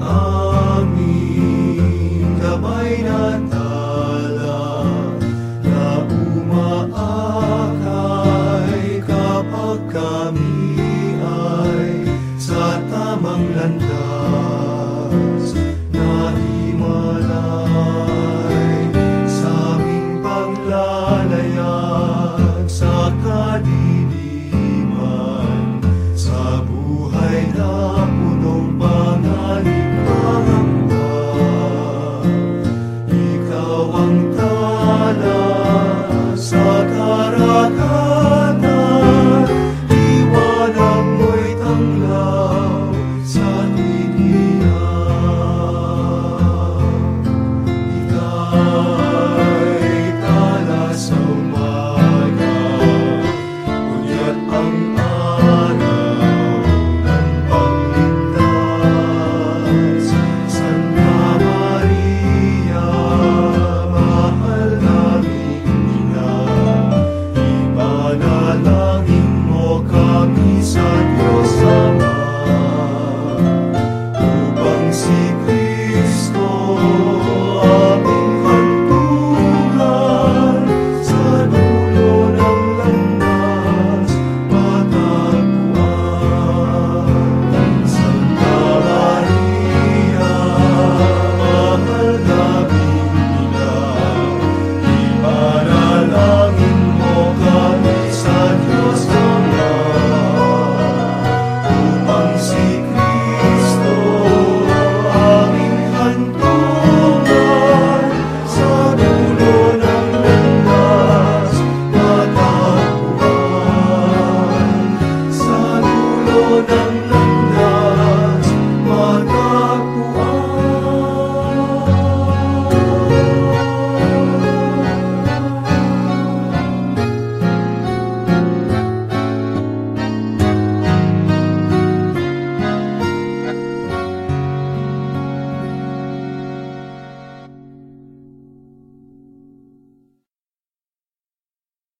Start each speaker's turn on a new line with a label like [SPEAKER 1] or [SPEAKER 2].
[SPEAKER 1] on.